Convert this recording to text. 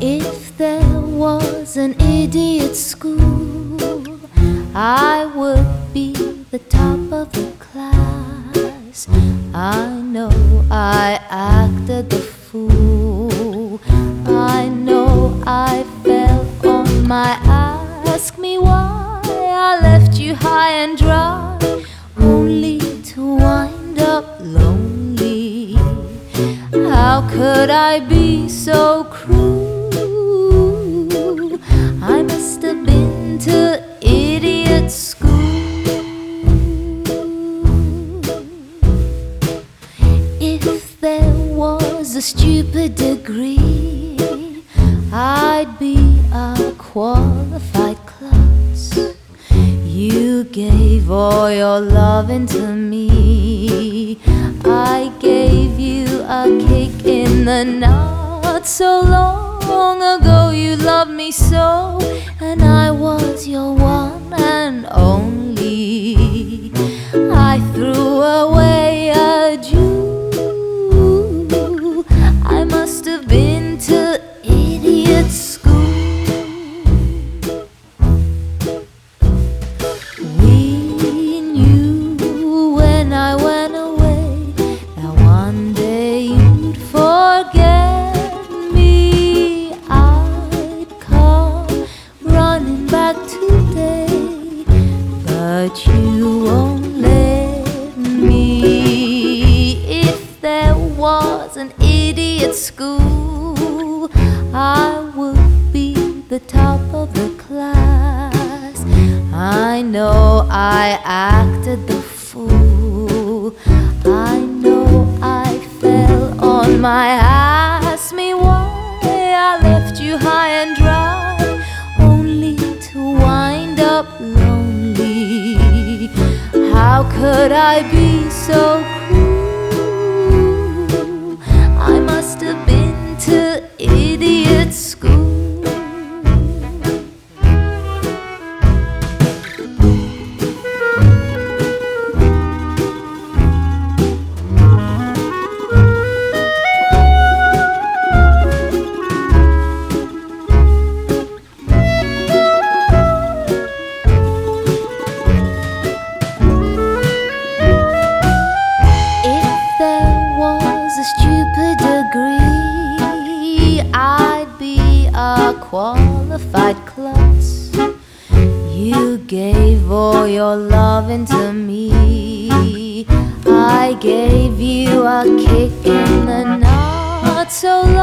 If there was an idiot school, I would be the top of the class. I know I acted the fool. I know I fell on my ass. Ask me why I left you high and dry, lonely. How could I be so cruel? I must have been to idiot school. If there was a stupid degree, gave all your loving to me. I gave you a kick in the nuts so long ago. You loved me so, and I was your one and only. Back today, but you won't let me. If there was an idiot school, I would be the top of the class. I know I acted the fool. I know I fell on my could I be so cruel? Be a qualified klutz. You gave all your loving to me. I gave you a kick in the nuts so